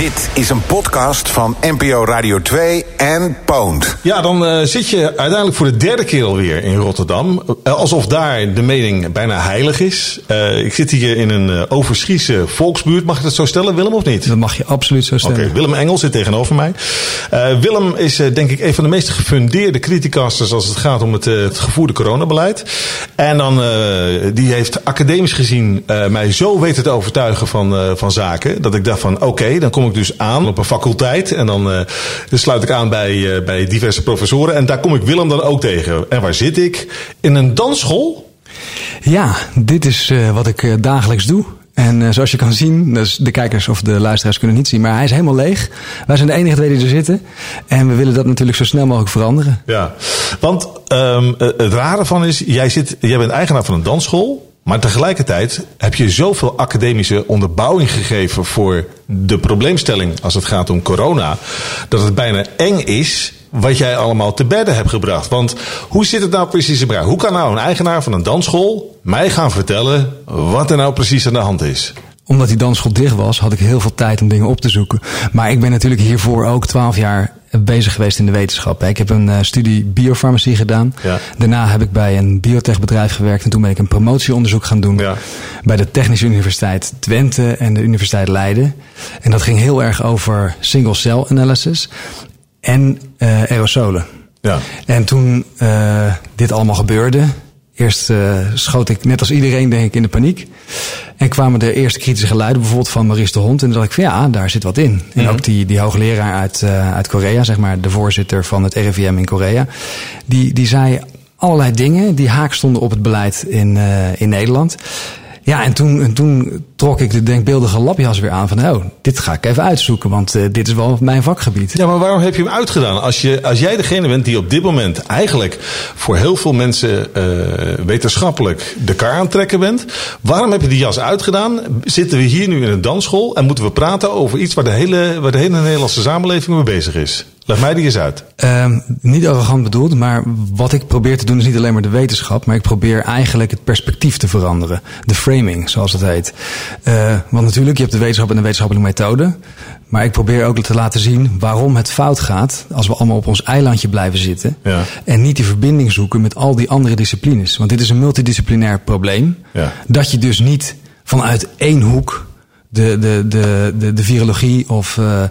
Dit is een podcast van NPO Radio 2 en Poont. Ja, dan uh, zit je uiteindelijk voor de derde keer alweer in Rotterdam. Uh, alsof daar de mening bijna heilig is. Uh, ik zit hier in een overschiese volksbuurt. Mag ik dat zo stellen, Willem, of niet? Dat mag je absoluut zo stellen. Oké, okay, Willem Engel zit tegenover mij. Willem is denk ik een van de meest gefundeerde criticasters als het gaat om het, het gevoerde coronabeleid. En dan, die heeft academisch gezien mij zo weten te overtuigen van, van zaken. Dat ik dacht van, oké, okay, dan kom ik dus aan op een faculteit. En dan, uh, dan sluit ik aan bij, uh, bij diverse professoren. En daar kom ik Willem dan ook tegen. En waar zit ik? In een dansschool? Ja, dit is uh, wat ik dagelijks doe. En zoals je kan zien, dus de kijkers of de luisteraars kunnen het niet zien, maar hij is helemaal leeg. Wij zijn de enige twee die er zitten. En we willen dat natuurlijk zo snel mogelijk veranderen. Ja, want um, het rare van is, jij, zit, jij bent eigenaar van een dansschool. Maar tegelijkertijd heb je zoveel academische onderbouwing gegeven voor de probleemstelling als het gaat om corona, dat het bijna eng is wat jij allemaal te bedden hebt gebracht. Want hoe zit het nou precies in? Hoe kan nou een eigenaar van een dansschool mij gaan vertellen wat er nou precies aan de hand is? Omdat die dansschool dicht was, had ik heel veel tijd om dingen op te zoeken. Maar ik ben natuurlijk hiervoor ook twaalf jaar bezig geweest in de wetenschap. Ik heb een uh, studie biofarmacie gedaan. Ja. Daarna heb ik bij een biotechbedrijf gewerkt. En toen ben ik een promotieonderzoek gaan doen. Ja. Bij de Technische Universiteit Twente en de Universiteit Leiden. En dat ging heel erg over single cell analysis en uh, aerosolen. Ja. En toen uh, dit allemaal gebeurde, Eerst uh, schoot ik net als iedereen denk ik in de paniek. En kwamen de eerste kritische geluiden bijvoorbeeld van Maurice de Hond. En toen dacht ik van ja, daar zit wat in. En mm -hmm. ook die, die hoogleraar uit, uh, uit Korea, zeg maar de voorzitter van het RIVM in Korea. Die, die zei allerlei dingen die haak stonden op het beleid in, uh, in Nederland. Ja, en toen, en toen trok ik de denkbeeldige lapjas weer aan van, oh, dit ga ik even uitzoeken, want uh, dit is wel mijn vakgebied. Ja, maar waarom heb je hem uitgedaan? Als, je, als jij degene bent die op dit moment eigenlijk voor heel veel mensen uh, wetenschappelijk de kar aantrekken bent, waarom heb je die jas uitgedaan? Zitten we hier nu in een dansschool en moeten we praten over iets waar de hele, waar de hele Nederlandse samenleving mee bezig is? Leg mij die eens uit. Uh, niet arrogant bedoeld, maar wat ik probeer te doen is niet alleen maar de wetenschap, maar ik probeer eigenlijk het perspectief te veranderen. De framing, zoals het heet. Uh, want natuurlijk, je hebt de wetenschap en de wetenschappelijke methode. Maar ik probeer ook te laten zien waarom het fout gaat als we allemaal op ons eilandje blijven zitten. Ja. En niet die verbinding zoeken met al die andere disciplines. Want dit is een multidisciplinair probleem. Ja. Dat je dus niet vanuit één hoek de, de, de, de, de virologie of uh,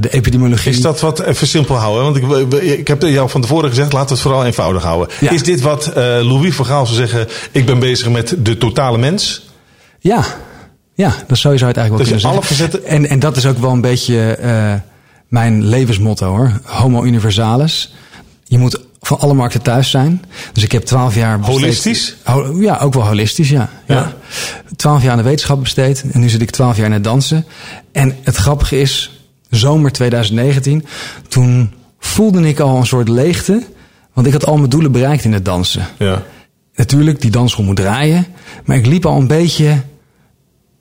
de epidemiologie. Is dat wat, even simpel houden? Want ik, ik heb jou van tevoren gezegd, laten we het vooral eenvoudig houden. Ja. Is dit wat uh, Louis van Gaal zou zeggen, ik ben bezig met de totale mens? Ja, ja dat zou je zou het eigenlijk wel dus kunnen alle zeggen. Verzetten... En, en dat is ook wel een beetje mijn levensmotto hoor. Homo universalis. Je moet van alle markten thuis zijn. Dus ik heb twaalf jaar besteed. Holistisch? Ja, ook wel holistisch, ja. ja. Twaalf jaar aan de wetenschap besteed. En nu zit ik twaalf jaar het dansen. En het grappige is, zomer 2019, toen voelde ik al een soort leegte. Want ik had al mijn doelen bereikt in het dansen. Ja. Natuurlijk, die dansschool moet draaien. Maar ik liep al een beetje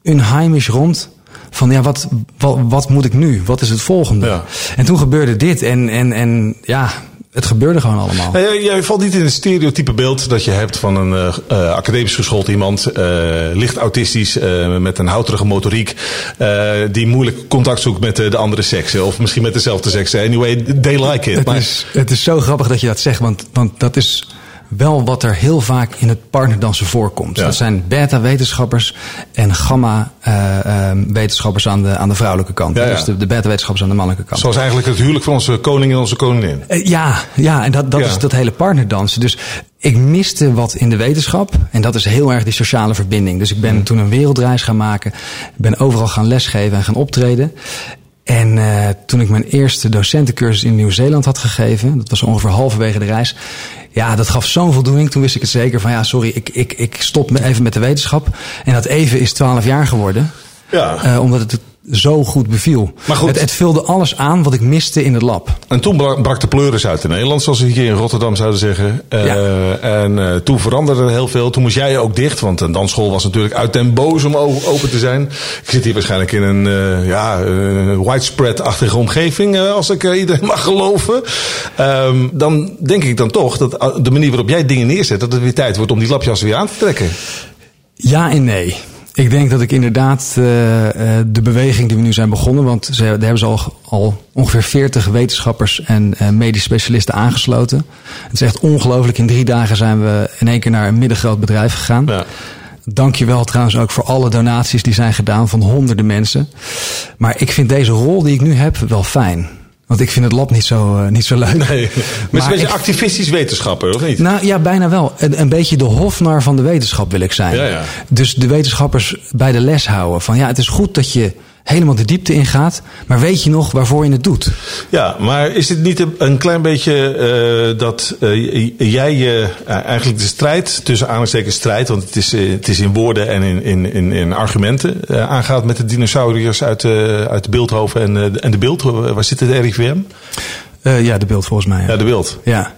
unheimisch rond van ja, wat, wat, wat moet ik nu? Wat is het volgende? Ja. En toen gebeurde dit. En, en, en ja, het gebeurde gewoon allemaal. Nou, jij valt niet in het stereotype beeld dat je hebt van een uh, uh, academisch geschoold iemand, uh, licht autistisch, met een houterige motoriek, die moeilijk contact zoekt met de andere seksen of misschien met dezelfde seksen. Anyway, they like it. Het, maar... is, het is zo grappig dat je dat zegt, want, want dat is wel wat er heel vaak in het partnerdansen voorkomt. Ja. Dat zijn beta-wetenschappers en gamma-wetenschappers uh, aan, de, aan de vrouwelijke kant. Ja, ja. Dus de, de beta-wetenschappers aan de mannelijke kant. Zoals eigenlijk het huwelijk van onze koning en onze koningin. Uh, ja, ja, en dat, dat is dat hele partnerdansen. Dus ik miste wat in de wetenschap. En dat is heel erg die sociale verbinding. Dus ik ben mm. toen een wereldreis gaan maken. Ben overal gaan lesgeven en gaan optreden. En uh, toen ik mijn eerste docentencursus in Nieuw-Zeeland had gegeven, dat was ongeveer halverwege de reis. Ja, dat gaf zo'n voldoening. Toen wist ik het zeker van ja, sorry, ik, ik, ik stop even met de wetenschap. En dat even is twaalf jaar geworden. Ja. Uh, omdat het zo goed beviel. Maar goed. Het, het, vulde alles aan wat ik miste in het lab. En toen brak de pleuris uit in Nederland, zoals we hier in Rotterdam zouden zeggen. Uh, ja. En uh, toen veranderde er heel veel. Toen moest jij ook dicht, want een dansschool was natuurlijk uit den boos om open te zijn. Ik zit hier waarschijnlijk in een uh, ja, widespread-achtige omgeving, als ik iedereen mag geloven. Um, dan denk ik dan toch dat de manier waarop jij dingen neerzet, dat het weer tijd wordt om die lapjas weer aan te trekken. Ja en nee. Ik denk dat ik inderdaad uh, de beweging die we nu zijn begonnen, want ze, daar hebben ze al, al ongeveer 40 wetenschappers en uh, medisch specialisten aangesloten. Het is echt ongelooflijk. In drie dagen zijn we in één keer naar een middengroot bedrijf gegaan. Ja. Dank je wel trouwens ook voor alle donaties die zijn gedaan van honderden mensen. Maar ik vind deze rol die ik nu heb wel fijn. Want ik vind het lab niet zo, uh, niet zo leuk. Nee. Maar, maar je activistisch wetenschapper, of niet? Nou ja, bijna wel. Een, een beetje de hofnar van de wetenschap wil ik zijn. Ja, ja. Dus de wetenschappers bij de les houden. Van ja, het is goed dat je helemaal de diepte ingaat. Maar weet je nog waarvoor je het doet? Ja, maar is het niet een klein beetje uh, dat uh, jij uh, eigenlijk de strijd, tussen aanhalingstekens strijd, want het is, het is in woorden en in, in, in, in argumenten, aangaat met de dinosauriërs uit, uit de Beeldhoven en, en de Beeld? Waar zit het RIVM? ja, de Beeld volgens mij. Ja, ja de Beeld. Ja.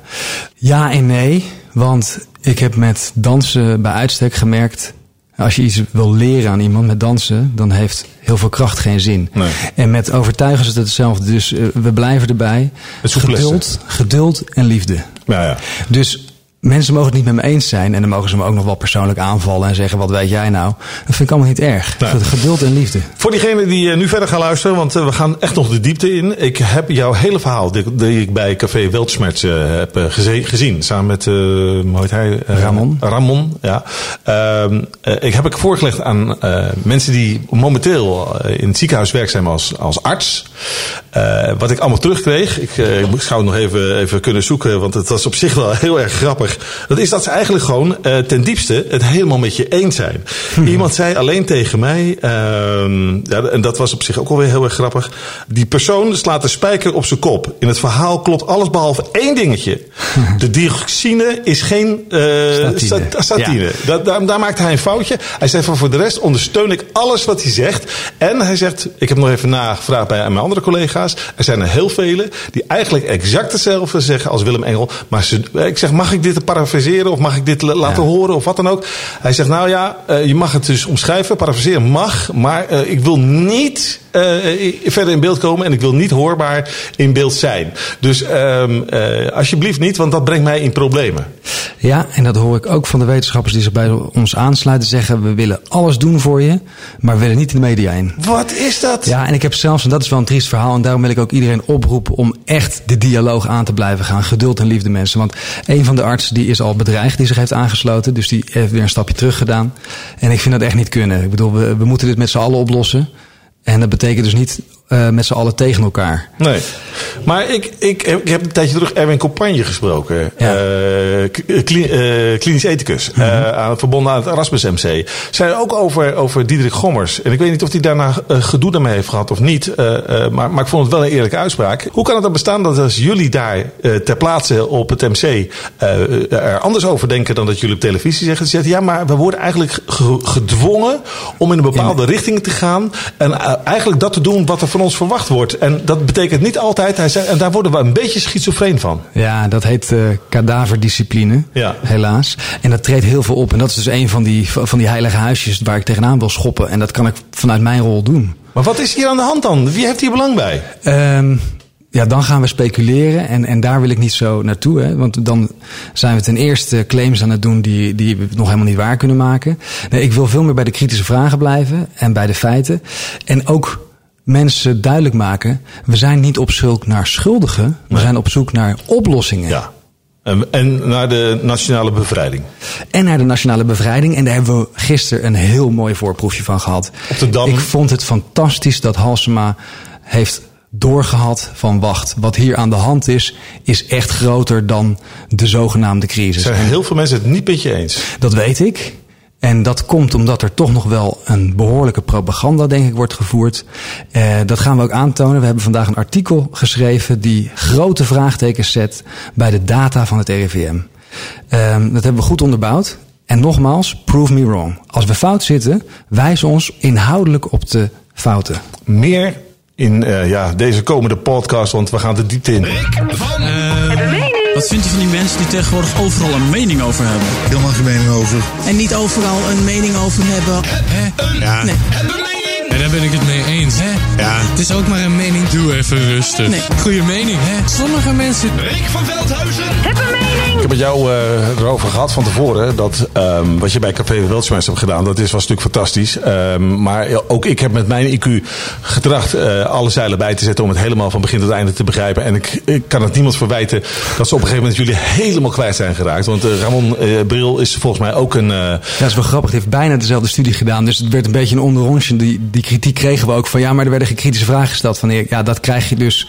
ja en nee, want ik heb met dansen bij uitstek gemerkt als je iets wil leren aan iemand met dansen, dan heeft heel veel kracht geen zin. Nee. En met overtuigen is het hetzelfde. Dus uh, we blijven erbij. Geduld, geduld en liefde. Ja, ja. Dus mensen mogen het niet met me eens zijn. En dan mogen ze me ook nog wel persoonlijk aanvallen en zeggen: wat weet jij nou? Dat vind ik allemaal niet erg. Nee. Geduld en liefde. Voor diegenen die uh, nu verder gaan luisteren, want uh, we gaan echt nog de diepte in. Ik heb jouw hele verhaal, die, die ik bij Café Weltschmerz uh, heb gezien. Samen met hoe heet hij? Ramon. Ramon, ja. Ehm, ik heb ik voorgelegd aan mensen die momenteel in het ziekenhuis werkzaam als, als arts. wat ik allemaal terugkreeg. Ik, ik zou het nog even, even kunnen zoeken, want het was op zich wel heel erg grappig. Dat is dat ze eigenlijk gewoon uh, ten diepste het helemaal met je eens zijn. Hmm. Iemand zei alleen tegen mij, uh, ja, en dat was op zich ook alweer heel erg grappig. Die persoon slaat de spijker op zijn kop. In het verhaal klopt alles behalve één dingetje. De dioxine is geen uh, statine. statine. Ja. Dat, daar, daar maakt hij een foutje. Hij zegt van voor de rest ondersteun ik alles wat hij zegt. En hij zegt, ik heb nog even nagevraagd bij mijn andere collega's. Er zijn er heel vele die eigenlijk exact hetzelfde zeggen als Willem Engel. Maar ze, ik zeg, mag ik dit parafraseren of mag ik dit laten horen of wat dan ook. Hij zegt, nou ja, uh, je mag het dus omschrijven, parafraseren mag, maar uh, ik wil niet uh, verder in beeld komen en ik wil niet hoorbaar in beeld zijn. Dus uh, alsjeblieft niet, want dat brengt mij in problemen. Ja, en dat hoor ik ook van de wetenschappers die zich bij ons aansluiten. Zeggen, we willen alles doen voor je, maar we willen niet in de media in. Wat is dat? Ja, en ik heb zelfs, en dat is wel een triest verhaal... en daarom wil ik ook iedereen oproepen om echt de dialoog aan te blijven gaan. Geduld en liefde mensen. Want een van de artsen die is al bedreigd, die zich heeft aangesloten. Dus die heeft weer een stapje terug gedaan. En ik vind dat echt niet kunnen. Ik bedoel, we, we moeten dit met z'n allen oplossen. En dat betekent dus niet uh, met z'n allen tegen elkaar. Nee. Maar ik, ik, ik heb een tijdje terug Erwin Compagne gesproken. Ja. Uh, kli, uh, klinisch ethicus. Mm -hmm. verbonden aan het Erasmus MC. Zei ook over, over Diederik Gommers. En ik weet niet of hij daarna gedoe daarmee heeft gehad of niet. maar, maar ik vond het wel een eerlijke uitspraak. Hoe kan het dan bestaan dat als jullie daar ter plaatse op het MC er anders over denken dan dat jullie op televisie zeggen? Ze zeggen ja, maar we worden eigenlijk gedwongen om in een bepaalde in... richting te gaan. En eigenlijk dat te doen wat er van ons verwacht wordt. En dat betekent niet altijd, hij zei, en daar worden we een beetje schizofreen van. Ja, dat heet uh, kadaverdiscipline, ja. helaas. En dat treedt heel veel op. En dat is dus een van die, van die heilige huisjes waar ik tegenaan wil schoppen. En dat kan ik vanuit mijn rol doen. Maar wat is hier aan de hand dan? Wie heeft hier belang bij? Um, ja, dan gaan we speculeren en, en daar wil ik niet zo naartoe. Hè? Want dan zijn we ten eerste claims aan het doen die, die we nog helemaal niet waar kunnen maken. Nee, ik wil veel meer bij de kritische vragen blijven en bij de feiten. En ook mensen duidelijk maken: we zijn niet op zoek naar schuldigen, we zijn op zoek naar oplossingen. Ja. En, en naar de nationale bevrijding. En naar de nationale bevrijding. En daar hebben we gisteren een heel mooi voorproefje van gehad. Op de Dam. Ik vond het fantastisch dat Halsema heeft doorgehad van wacht, wat hier aan de hand is, is echt groter dan de zogenaamde crisis. Zijn heel veel mensen het niet met je eens? Dat weet ik. En dat komt omdat er toch nog wel een behoorlijke propaganda, denk ik, wordt gevoerd. Eh, dat gaan we ook aantonen. We hebben vandaag een artikel geschreven die grote vraagtekens zet bij de data van het RIVM. Eh, dat hebben we goed onderbouwd. En nogmaals, prove me wrong. Als we fout zitten, wijs ons inhoudelijk op de fouten. Meer in uh, ja, deze komende podcast, want we gaan de diepte in. Van, uh, wat vind je van die mensen die tegenwoordig overal een mening over hebben? Helemaal geen mening over. En niet overal een mening over hebben. Hè? Ja. Nee. En daar ben ik het mee eens. Hè? Ja. Het is ook maar een mening. Doe even rustig. Nee. Goeie mening, hè? Sommige mensen... Rick van Veldhuizen. Heb een mening. Ik heb met jou uh, erover gehad van tevoren. Dat um, wat je bij Café Weltschmerz hebt gedaan, dat is, was natuurlijk fantastisch. Um, maar ook ik heb met mijn IQ getracht uh, alle zeilen bij te zetten om het helemaal van begin tot einde te begrijpen. En ik, ik kan het niemand verwijten dat ze op een gegeven moment jullie helemaal kwijt zijn geraakt. Want uh, Ramon Bril is volgens mij ook een... Ja, dat is wel grappig. Hij heeft bijna dezelfde studie gedaan. Dus het werd een beetje een onderrondje. Die, die kritiek kregen we ook van ja, maar er werden geen kritische vragen gesteld. Van ja, dat krijg je dus.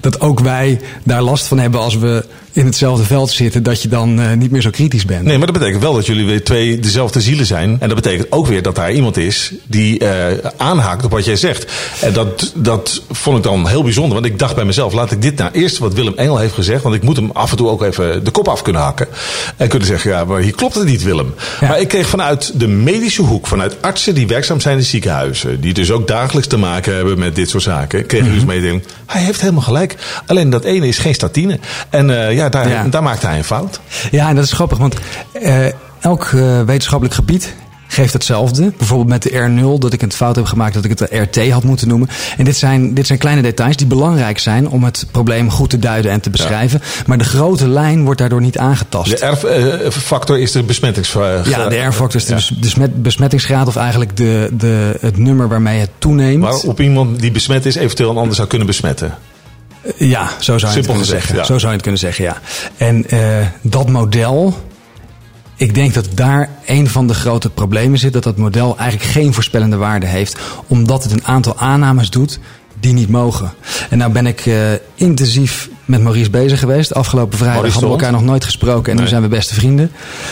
Dat ook wij daar last van hebben als we in hetzelfde veld zitten, dat je dan uh, niet meer zo kritisch bent. Nee, maar dat betekent wel dat jullie weer twee dezelfde zielen zijn. En dat betekent ook weer dat daar iemand is die uh, aanhaakt op wat jij zegt. En dat, dat vond ik dan heel bijzonder. Want ik dacht bij mezelf, laat ik dit nou eerst wat Willem Engel heeft gezegd. Want ik moet hem af en toe ook even de kop af kunnen hakken. En kunnen zeggen, ja, maar hier klopt het niet, Willem. Ja. Maar ik kreeg vanuit de medische hoek, vanuit artsen die werkzaam zijn in ziekenhuizen. Die dus ook dagelijks te maken hebben met dit soort zaken. Kreeg ik mm -hmm. dus mededeling, hij heeft helemaal gelijk. Alleen dat ene is geen statine. En uh, ja, daar, ja. daar maakt hij een fout. Ja, en dat is grappig, want uh, elk uh, wetenschappelijk gebied geeft hetzelfde. Bijvoorbeeld met de R0, dat ik het fout heb gemaakt dat ik het de RT had moeten noemen. En dit zijn, dit zijn kleine details die belangrijk zijn om het probleem goed te duiden en te beschrijven. Ja. Maar de grote lijn wordt daardoor niet aangetast. De R-factor is de besmettingsgraad. Ja, de R-factor is de ja. besmettingsgraad of eigenlijk de, de, het nummer waarmee het toeneemt. Waarop iemand die besmet is eventueel een ander zou kunnen besmetten. Ja, zo zou je het kunnen gezegd, zeggen. Ja. Zo zou je het kunnen zeggen, ja. En uh, dat model, ik denk dat daar een van de grote problemen zit. Dat dat model eigenlijk geen voorspellende waarde heeft. Omdat het een aantal aannames doet die niet mogen. En nou ben ik uh, intensief met Maurice bezig geweest. Afgelopen vrijdag Maurice hadden we elkaar nog nooit gesproken en nee. nu zijn we beste vrienden.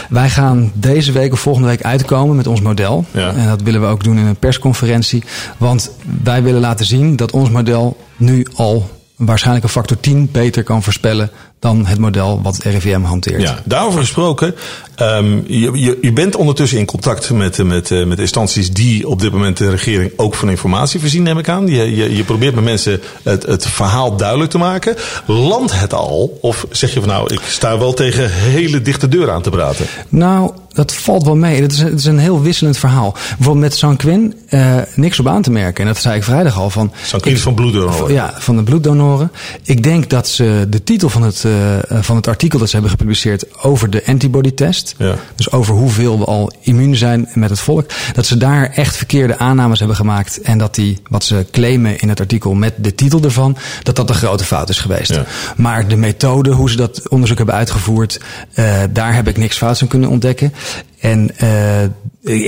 Wij gaan deze week of volgende week uitkomen met ons model. Ja. En dat willen we ook doen in een persconferentie. Want wij willen laten zien dat ons model nu al waarschijnlijk een factor 10 beter kan voorspellen dan het model wat het RIVM hanteert. Ja, daarover gesproken. Um, je, je, je, bent ondertussen in contact met, met, met instanties die op dit moment de regering ook van informatie voorzien, neem ik aan. Je, je, je probeert met mensen het, het verhaal duidelijk te maken. Landt het al? Of zeg je van nou, ik sta wel tegen hele dichte deuren aan te praten? Nou, dat valt wel mee. Het is, het is een heel wisselend verhaal. Bijvoorbeeld met Sanquin uh, niks op aan te merken. En dat zei ik vrijdag al. Van, Sanquin is van bloeddonoren. Ja, van de bloeddonoren. Ik denk dat ze de titel van het, uh, van het artikel dat ze hebben gepubliceerd over de antibody-test. Ja. Dus over hoeveel we al immuun zijn met het volk. Dat ze daar echt verkeerde aannames hebben gemaakt. En dat die, wat ze claimen in het artikel met de titel ervan, dat dat een grote fout is geweest. Ja. Maar de methode, hoe ze dat onderzoek hebben uitgevoerd, uh, daar heb ik niks fouts aan kunnen ontdekken. En uh,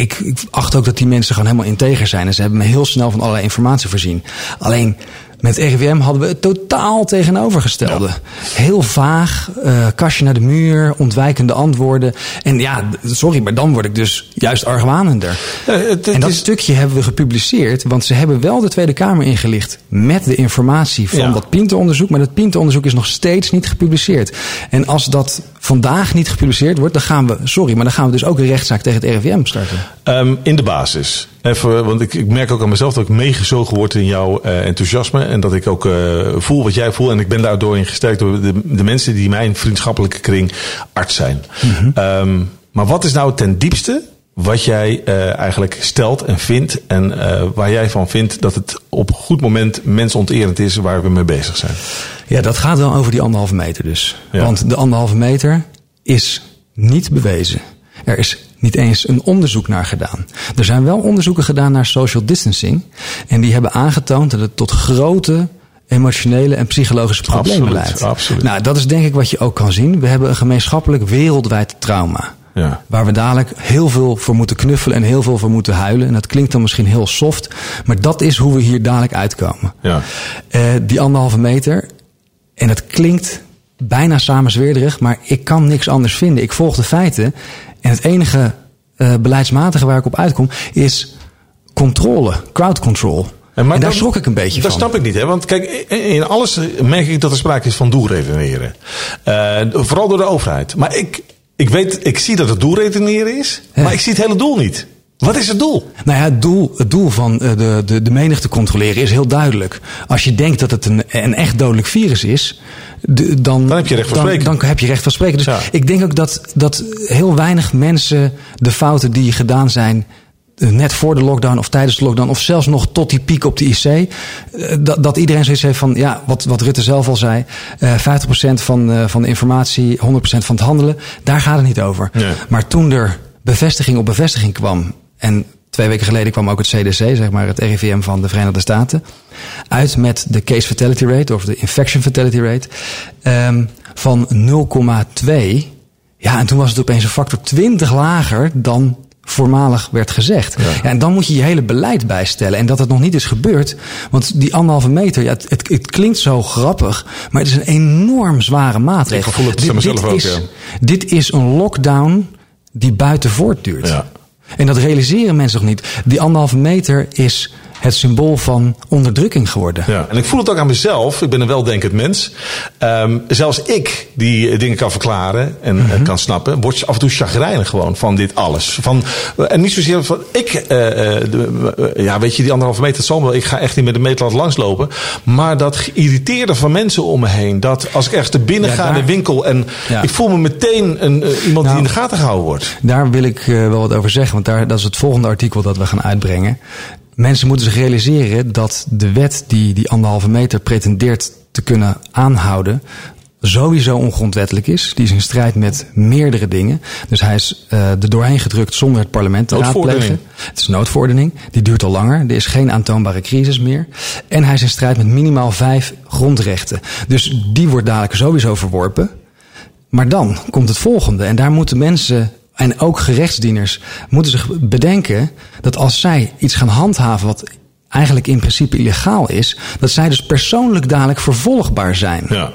ik, ik acht ook dat die mensen gewoon helemaal integer zijn. En ze hebben me heel snel van allerlei informatie voorzien. Alleen met RIVM hadden we het totaal tegenovergestelde. Ja. Heel vaag, uh, kastje naar de muur, ontwijkende antwoorden. En ja, sorry, maar dan word ik dus juist argwanender. Ja, het, het en dat is... stukje hebben we gepubliceerd, want ze hebben wel de Tweede Kamer ingelicht met de informatie van ja. dat Pinte-onderzoek. Maar dat Pinte-onderzoek is nog steeds niet gepubliceerd. En als dat vandaag niet gepubliceerd wordt, dan gaan we, sorry, maar dan gaan we dus ook een rechtszaak tegen het RIVM starten. Um, in de basis. Even, want ik, ik, merk ook aan mezelf dat ik meegezogen word in jouw uh, enthousiasme. En dat ik ook uh, voel wat jij voelt. En ik ben daardoor in gesterkt door de, de mensen die mijn vriendschappelijke kring arts zijn. Mm -hmm. um, maar wat is nou ten diepste wat jij uh, eigenlijk stelt en vindt. En waar jij van vindt dat het op goed moment mensonterend is waar we mee bezig zijn? Ja, dat gaat wel over die anderhalve meter dus. Ja. Want de anderhalve meter is niet bewezen. Er is niet eens een onderzoek naar gedaan. Er zijn wel onderzoeken gedaan naar social distancing. En die hebben aangetoond dat het tot grote emotionele en psychologische problemen leidt. Absoluut. Nou, dat is denk ik wat je ook kan zien. We hebben een gemeenschappelijk wereldwijd trauma. Ja. Waar we dadelijk heel veel voor moeten knuffelen en heel veel voor moeten huilen. En dat klinkt dan misschien heel soft. Maar dat is hoe we hier dadelijk uitkomen. Ja. Uh, die anderhalve meter. En het klinkt bijna samenzweerderig, maar ik kan niks anders vinden. Ik volg de feiten. En het enige uh, beleidsmatige waar ik op uitkom is controle, crowd control. En, en daar schrok ik een beetje dat van. Dat snap ik niet. Hè? Want kijk, in alles merk ik dat er sprake is van doelredeneren. Uh, vooral door de overheid. Maar ik, ik weet, ik zie dat het doelredeneren is. Maar ik zie het hele doel niet. Wat is het doel? Nou ja, het doel, het doel van de, de, de menigte controleren is heel duidelijk. Als je denkt dat het een, een echt dodelijk virus is, de, dan, dan heb je recht van spreken. Dan, dan heb je recht van spreken. Dus ja. ik denk ook dat, dat heel weinig mensen de fouten die gedaan zijn net voor de lockdown of tijdens de lockdown, of zelfs nog tot die piek op de IC, eh, dat, dat iedereen zoiets heeft van, ja, wat, wat Rutte zelf al zei, uh, 50% van, uh, van de informatie, 100% van het handelen, daar gaat het niet over. Nee. Maar toen er bevestiging op bevestiging kwam, en twee weken geleden kwam ook het CDC, zeg maar het RIVM van de Verenigde Staten, uit met de case fatality rate, of de infection fatality rate, um, van 0,2. Ja, en toen was het opeens een factor 20 lager dan voormalig werd gezegd. Ja. ja. en dan moet je je hele beleid bijstellen. En dat het nog niet is gebeurd. Want die anderhalve meter, ja, het, het, het klinkt zo grappig. Maar het is een enorm zware maatregel. Ik voel het dit, dit, ook, is, ja. dit is een lockdown die buiten voortduurt. Ja. En dat realiseren mensen nog niet. Die anderhalve meter is het symbool van onderdrukking geworden. Ja, en ik voel het ook aan mezelf. Ik ben een weldenkend mens. Um, zelfs ik, die dingen kan verklaren en mm -hmm. kan snappen, word af en toe chagrijnig gewoon van dit alles. Van, en niet zozeer van ik, uh, de, ja, weet je, die anderhalve meter, het zal wel. Ik ga echt niet met de meetlat langslopen. Maar dat geïrriteerde van mensen om me heen. Dat als ik ergens te binnen ja, ga in de winkel en ja. ik voel me meteen een, uh, iemand nou, die in de gaten gehouden wordt. Daar wil ik uh, wel wat over zeggen, want daar, dat is het volgende artikel dat we gaan uitbrengen. Mensen moeten zich realiseren dat de wet die die anderhalve meter pretendeert te kunnen aanhouden, sowieso ongrondwettelijk is. Die is in strijd met meerdere dingen. Dus hij is uh, er doorheen gedrukt zonder het parlement te raadplegen. Het is noodverordening. Die duurt al langer. Er is geen aantoonbare crisis meer. En hij is in strijd met minimaal vijf grondrechten. Dus die wordt dadelijk sowieso verworpen. Maar dan komt het volgende. En daar moeten mensen en ook gerechtsdieners moeten zich bedenken dat als zij iets gaan handhaven wat eigenlijk in principe illegaal is, dat zij dus persoonlijk dadelijk vervolgbaar zijn. Ja.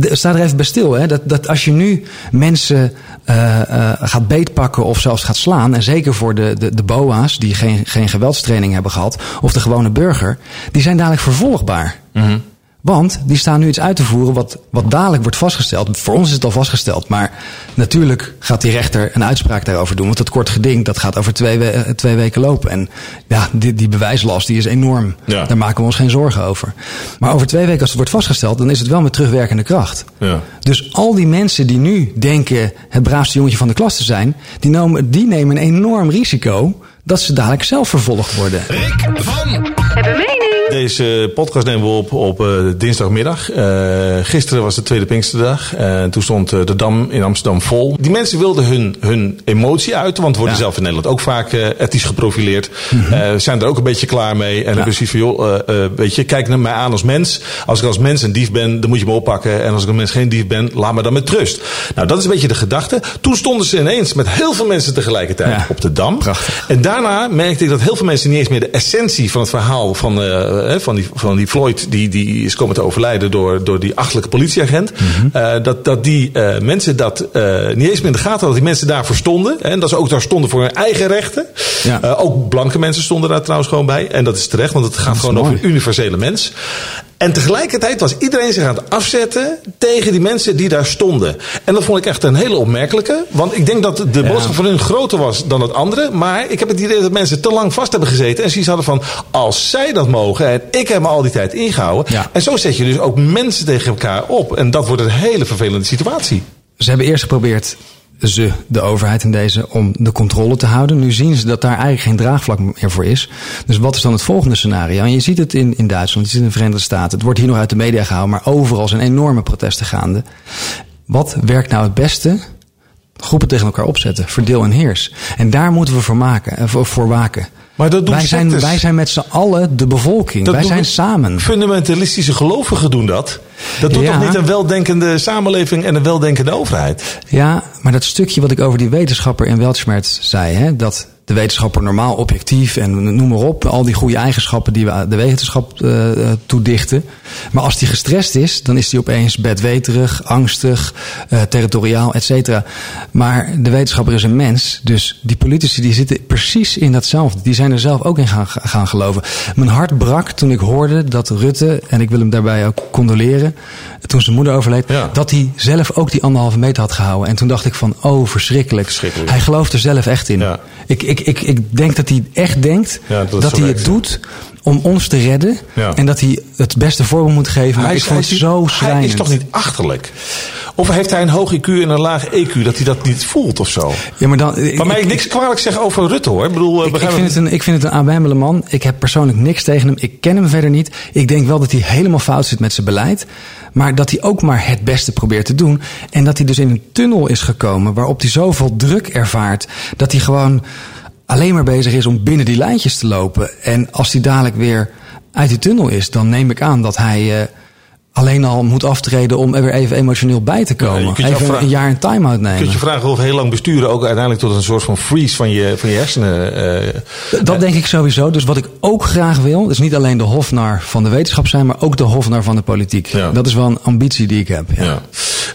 Sta er even bij stil, hè? Dat, dat als je nu mensen uh, uh, gaat beetpakken of zelfs gaat slaan, en zeker voor de, de, de BOA's die geen, geen geweldstraining hebben gehad, of de gewone burger, die zijn dadelijk vervolgbaar. Mm -hmm. Want die staan nu iets uit te voeren wat, wat dadelijk wordt vastgesteld. Voor ons is het al vastgesteld. Maar natuurlijk gaat die rechter een uitspraak daarover doen. Want het kort geding dat gaat over twee, we twee weken lopen. En ja, die, die bewijslast die is enorm. Ja. Daar maken we ons geen zorgen over. Maar over twee weken als het wordt vastgesteld, dan is het wel met terugwerkende kracht. Ja. Dus al die mensen die nu denken het braafste jongetje van de klas te zijn, die, nemen, die nemen een enorm risico dat ze dadelijk zelf vervolgd worden. Rick van Hebben mening. Deze podcast nemen we op op uh, dinsdagmiddag. Uh, gisteren was de tweede Pinksterdag. En toen stond de Dam in Amsterdam vol. Die mensen wilden hun, hun emotie uiten. Want worden ja. zelf in Nederland ook vaak ethisch geprofileerd. Mm -hmm. zijn er ook een beetje klaar mee. En ja. hebben zoiets van, joh, weet je, kijk naar mij aan als mens. Als ik als mens een dief ben, dan moet je me oppakken. En als ik een mens geen dief ben, laat me dan met rust. Nou, dat is een beetje de gedachte. Toen stonden ze ineens met heel veel mensen tegelijkertijd Ja. op de Dam. Prachtig. En daarna merkte ik dat heel veel mensen niet eens meer de essentie van het verhaal van, uh, van, die, van die Floyd, die, die is komen te overlijden door, door die achtelijke politieagent. Mhm. Uh, dat, dat die uh, mensen dat niet eens meer in de gaten hadden, dat die mensen daarvoor stonden. Hè, en dat ze ook daar stonden voor hun eigen rechten. Ja. ook blanke mensen stonden daar trouwens gewoon bij. En dat is terecht, want het gaat gewoon mooi. over een universele mens. En tegelijkertijd was iedereen zich aan het afzetten tegen die mensen die daar stonden. En dat vond ik echt een hele opmerkelijke. Want ik denk dat de Ja. boodschap van hun groter was dan het andere. Maar ik heb het idee dat mensen te lang vast hebben gezeten. En zoiets hadden van, als zij dat mogen en ik heb me al die tijd ingehouden. Ja. En zo zet je dus ook mensen tegen elkaar op. En dat wordt een hele vervelende situatie. Ze hebben eerst geprobeerd, ze, de overheid in deze, om de controle te houden. Nu zien ze dat daar eigenlijk geen draagvlak meer voor is. Dus wat is dan het volgende scenario? En je ziet het in, in Duitsland, je ziet het in de Verenigde Staten. Het wordt hier nog uit de media gehouden, maar overal zijn enorme protesten gaande. Wat werkt nou het beste? Groepen tegen elkaar opzetten, verdeel en heers. En daar moeten we voor, maken, eh, voor, voor waken. Maar dat doen Wij zijn, sectes. wij zijn met z'n allen de bevolking. Dat wij zijn samen. Fundamentalistische gelovigen doen dat. Dat doet Ja. toch niet een weldenkende samenleving en een weldenkende overheid? Ja, maar dat stukje wat ik over die wetenschapper in Weltschmerz zei, hè, dat de wetenschapper normaal objectief en noem maar op, al die goede eigenschappen die we de wetenschap eh, eh, toedichten. Maar als die gestrest is, dan is die opeens bedweterig, angstig, eh, territoriaal, et cetera. Maar de wetenschapper is een mens, dus die politici die zitten precies in datzelfde. Die zijn er zelf ook in gaan, gaan geloven. Mijn hart brak toen ik hoorde dat Rutte, en ik wil hem daarbij ook condoleren, toen zijn moeder overleed, Ja. dat hij zelf ook die anderhalve meter had gehouden. En toen dacht ik van, oh, verschrikkelijk. Verschrikkelijk. Hij gelooft er zelf echt in. Ja. Ik, ik, ik, ik denk dat hij echt denkt Ja, dat hij werkt, het doet om ons te redden. En dat hij het beste voorbeeld moet geven. Maar hij is, ik vond het zo schrijnend. Hij is toch niet achterlijk? Of heeft hij een hoog IQ en een laag EQ dat hij dat niet voelt of zo? Ja, maar dan, Van mij niks kwalijk zeggen over Rutte hoor. Ik, bedoel, ik, ik, vind het een, ik vind het een man. Ik heb persoonlijk niks tegen hem. Ik ken hem verder niet. Ik denk wel dat hij helemaal fout zit met zijn beleid. Maar dat hij ook maar het beste probeert te doen. En dat hij dus in een tunnel is gekomen waarop hij zoveel druk ervaart. Dat hij gewoon alleen maar bezig is om binnen die lijntjes te lopen. En als hij dadelijk weer uit die tunnel is, dan neem ik aan dat hij. Uh, alleen al moet aftreden om er weer even emotioneel bij te komen. Ja, even een jaar een time-out nemen. Kun je vragen of heel lang besturen ook uiteindelijk tot een soort van freeze van je, van je hersenen... Uh, dat denk ik sowieso. Dus wat ik ook graag wil, is niet alleen de hofnar van de wetenschap zijn... maar ook de hofnar van de politiek. Ja. Dat is wel een ambitie die ik heb. Ja.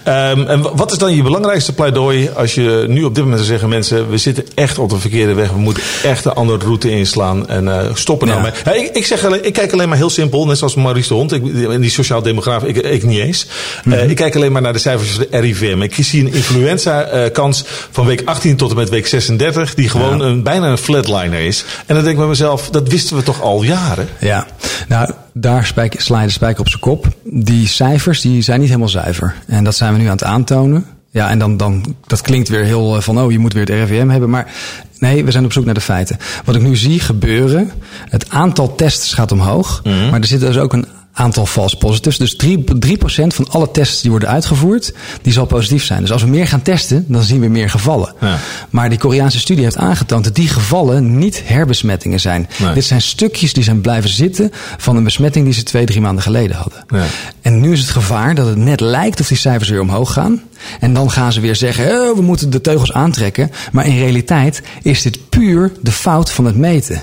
Um, en wat is dan je belangrijkste pleidooi als je nu op dit moment zou zeggen... mensen, we zitten echt op de verkeerde weg. We moeten echt een andere route inslaan en uh, stoppen nou mee. Hey, ik, ik, zeg, ik kijk alleen maar heel simpel, net zoals Maurice de Hond. Ik, die sociaal-demograaf, ik, ik niet eens. Mm -hmm. uh, ik kijk alleen maar naar de cijfers van de RIVM. Ik zie een influenza-kans van week 18 tot en met week 36... die gewoon een, bijna een flatliner is. En dan denk ik bij mezelf, dat wisten we toch al jaren? Ja, nou daar spijk, sla je de spijker op zijn kop. Die cijfers die zijn niet helemaal zuiver. En dat zijn we nu aan het aantonen. Ja, en dan, dan, dat klinkt weer heel van, oh, je moet weer het RIVM hebben. Maar nee, we zijn op zoek naar de feiten. Wat ik nu zie gebeuren, het aantal tests gaat omhoog. Mm -hmm. Maar er zit dus ook een aantal false positives. Dus 3%, 3 van alle tests die worden uitgevoerd, die zal positief zijn. Dus als we meer gaan testen, dan zien we meer gevallen. Ja. Maar die Koreaanse studie heeft aangetoond dat die gevallen niet herbesmettingen zijn. Nee. Dit zijn stukjes die zijn blijven zitten van een besmetting die ze twee, drie maanden geleden hadden. Ja. En nu is het gevaar dat het net lijkt of die cijfers weer omhoog gaan. En dan gaan ze weer zeggen, oh, we moeten de teugels aantrekken. Maar in realiteit is dit puur de fout van het meten.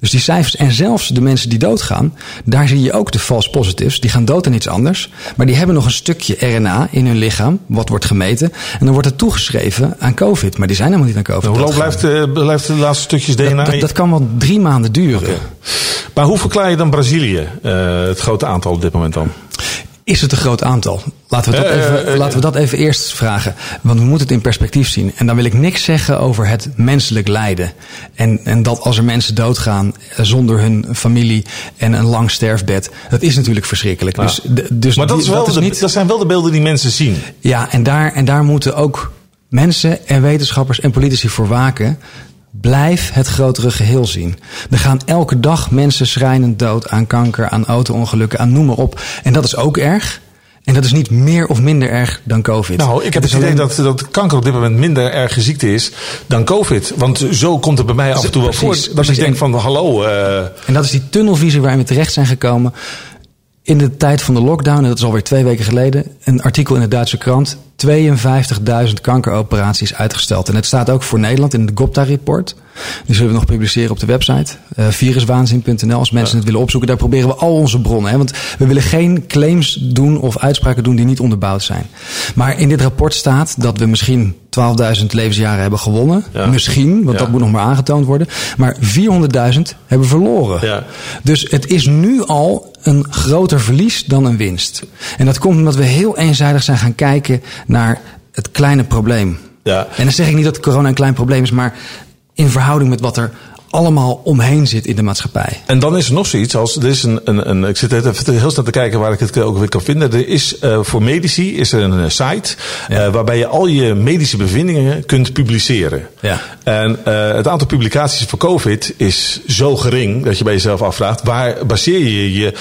Dus die cijfers en zelfs de mensen die doodgaan, daar zie je ook de false positives. Die gaan dood aan iets anders, maar die hebben nog een stukje RNA in hun lichaam, wat wordt gemeten. En dan wordt het toegeschreven aan COVID, maar die zijn helemaal niet aan COVID. Hoe lang blijft, uh, blijft de laatste stukjes DNA? Dat, dat, dat, kan wel drie maanden duren. Okay. Maar hoe verklaar je dan Brazilië, uh, het grote aantal op dit moment dan? Is het een groot aantal? Laten we, dat even, uh, uh, laten we dat even eerst vragen. Want we moeten het in perspectief zien. En dan wil ik niks zeggen over het menselijk lijden. En, en dat als er mensen doodgaan zonder hun familie en een lang sterfbed. Dat is natuurlijk verschrikkelijk. Ja. Dus, dus maar dat, die, is wel dat, is niet... dat zijn wel de beelden die mensen zien. Ja, en daar, en daar moeten ook mensen en wetenschappers en politici voor waken. Blijf het grotere geheel zien. Er gaan elke dag mensen schrijnend dood aan kanker, aan auto-ongelukken, aan noem maar op. En dat is ook erg. En dat is niet meer of minder erg dan COVID. Nou, ik heb het, het idee dat, dat kanker op dit moment minder erge ziekte is dan COVID. Want zo komt het bij mij af en toe wel voor. Dat precies. ik denk van hallo. Uh... En dat is die tunnelvisie waarin we terecht zijn gekomen. In de tijd van de lockdown, en dat is alweer twee weken geleden, een artikel in de Duitse krant. 52.000 kankeroperaties uitgesteld. En het staat ook voor Nederland in de Gopta-report. Die zullen we nog publiceren op de website. Uh, viruswaanzin.nl als mensen ja. het willen opzoeken. Daar proberen we al onze bronnen. Hè, want we willen geen claims doen of uitspraken doen die niet onderbouwd zijn. Maar in dit rapport staat dat we misschien 12.000 levensjaren hebben gewonnen. Ja. Misschien, want ja. dat moet nog maar aangetoond worden. Maar 400.000 hebben verloren. Dus het is nu al een groter verlies dan een winst. En dat komt omdat we heel eenzijdig zijn gaan kijken naar het kleine probleem. Ja. En dan zeg ik niet dat corona een klein probleem is, maar in verhouding met wat er allemaal omheen zit in de maatschappij. En dan is er nog zoiets als, er is een, een, een ik zit even heel snel te kijken waar ik het ook weer kan vinden. Er is uh, voor medici is er een site ja. uh, waarbij je al je medische bevindingen kunt publiceren. Ja. En uh, het aantal publicaties voor COVID is zo gering dat je bij jezelf afvraagt, waar baseer je je